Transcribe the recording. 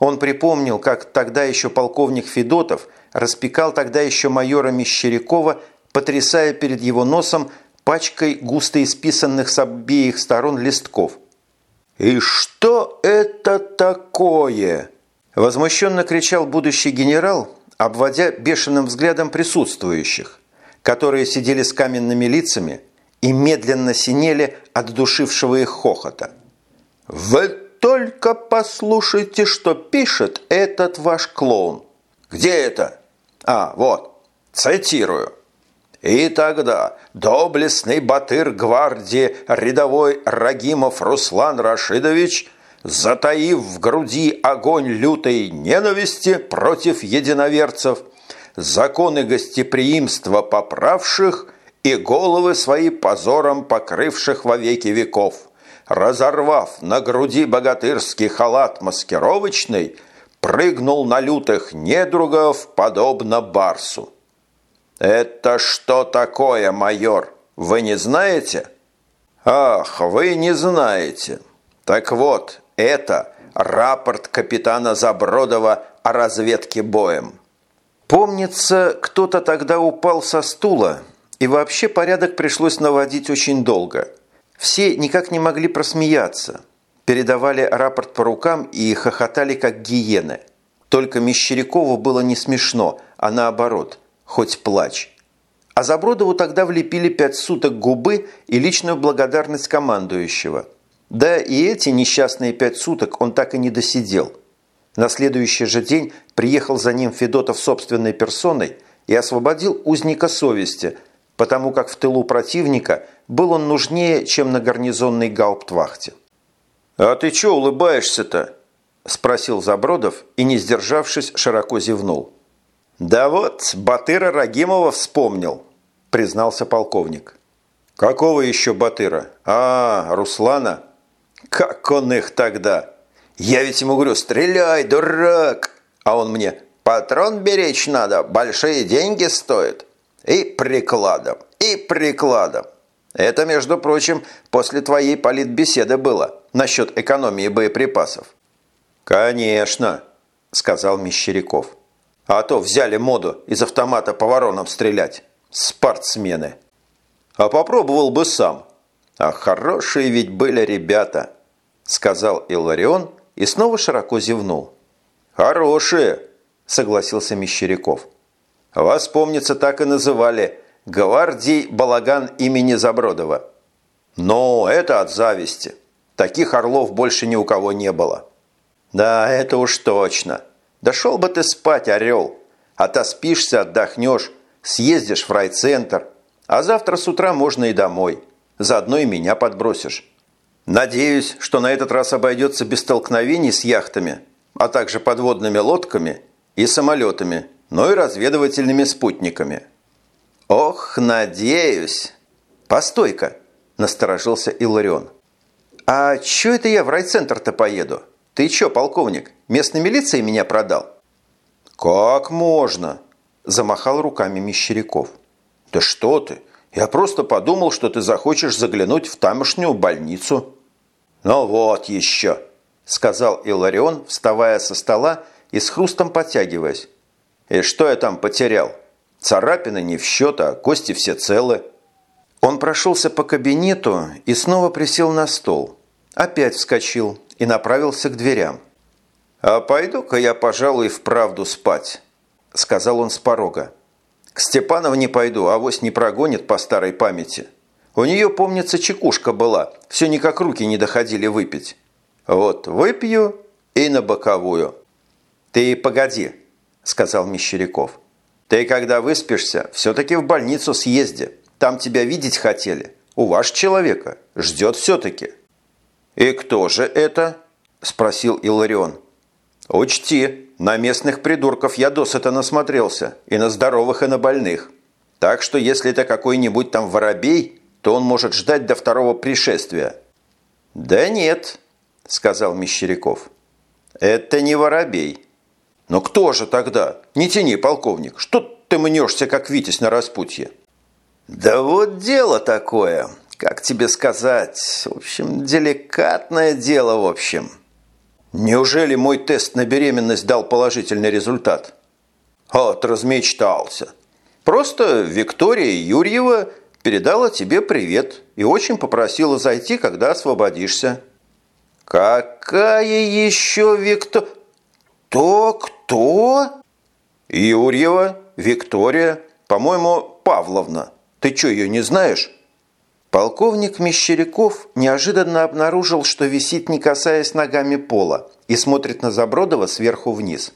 Он припомнил, как тогда еще полковник Федотов распекал тогда еще майора Мещерякова, потрясая перед его носом пачкой густо исписанных с обеих сторон листков. «И что это такое?» Возмущенно кричал будущий генерал, обводя бешеным взглядом присутствующих, которые сидели с каменными лицами и медленно синели от душившего их хохота. «Вы только послушайте, что пишет этот ваш клоун!» «Где это?» «А, вот, цитирую». И тогда доблестный батыр гвардии рядовой Рагимов Руслан Рашидович, затаив в груди огонь лютой ненависти против единоверцев, законы гостеприимства поправших и головы свои позором покрывших во веки веков, разорвав на груди богатырский халат маскировочный, прыгнул на лютых недругов, подобно барсу. «Это что такое, майор? Вы не знаете?» «Ах, вы не знаете. Так вот, это рапорт капитана Забродова о разведке боем». Помнится, кто-то тогда упал со стула, и вообще порядок пришлось наводить очень долго. Все никак не могли просмеяться. Передавали рапорт по рукам и хохотали, как гиены. Только Мещерякову было не смешно, а наоборот – хоть плачь. А Забродову тогда влепили пять суток губы и личную благодарность командующего. Да и эти несчастные пять суток он так и не досидел. На следующий же день приехал за ним Федотов собственной персоной и освободил узника совести, потому как в тылу противника был он нужнее, чем на гарнизонной гауптвахте. «А ты чё улыбаешься-то?» – спросил Забродов и, не сдержавшись, широко зевнул. «Да вот, Батыра Рагимова вспомнил», – признался полковник. «Какого еще Батыра? А, Руслана? Как он их тогда? Я ведь ему говорю, стреляй, дурак!» А он мне, патрон беречь надо, большие деньги стоят. И прикладом, и прикладом. Это, между прочим, после твоей политбеседы было насчет экономии боеприпасов. «Конечно», – сказал Мещеряков. А то взяли моду из автомата по воронам стрелять. Спортсмены. А попробовал бы сам. А хорошие ведь были ребята, сказал Иларион и снова широко зевнул. Хорошие, согласился Мещеряков. Вас, помнится, так и называли «Гвардий Балаган имени Забродова». Но это от зависти. Таких орлов больше ни у кого не было. Да, это уж точно. Дошел бы ты спать, орел. Отоспишься, отдохнешь, съездишь в райцентр. А завтра с утра можно и домой. Заодно и меня подбросишь. Надеюсь, что на этот раз обойдется без столкновений с яхтами, а также подводными лодками и самолетами, но и разведывательными спутниками. Ох, надеюсь. Постой-ка, насторожился Иларион. А чё это я в райцентр-то поеду? Ты чё, полковник, местной милиции меня продал? Как можно? Замахал руками Мещеряков. Да что ты? Я просто подумал, что ты захочешь заглянуть в тамошнюю больницу. Ну вот еще, сказал Иларион, вставая со стола и с хрустом подтягиваясь. И что я там потерял? Царапины не в счет, а кости все целы. Он прошелся по кабинету и снова присел на стол. Опять вскочил, и направился к дверям. «А пойду-ка я, пожалуй, вправду спать», – сказал он с порога. «К Степановне пойду, авось не прогонит по старой памяти. У нее, помнится, чекушка была, все никак руки не доходили выпить. Вот выпью и на боковую». «Ты погоди», – сказал Мещеряков. «Ты, когда выспишься, все-таки в больницу съезди. Там тебя видеть хотели. У вас человека. Ждет все-таки». «И кто же это?» – спросил Иларион. «Учти, на местных придурков я досыта насмотрелся, и на здоровых, и на больных. Так что если это какой-нибудь там воробей, то он может ждать до второго пришествия». «Да нет», – сказал Мещеряков. «Это не воробей». «Но кто же тогда? Не тяни, полковник, что ты мнешься, как Витязь на распутье?» «Да вот дело такое как тебе сказать, в общем, деликатное дело, в общем. Неужели мой тест на беременность дал положительный результат? Вот, размечтался. Просто Виктория Юрьева передала тебе привет и очень попросила зайти, когда освободишься. Какая еще Викто... То кто? Юрьева, Виктория, по-моему, Павловна. Ты что, ее не знаешь? Полковник Мещеряков неожиданно обнаружил, что висит, не касаясь ногами пола, и смотрит на Забродова сверху вниз.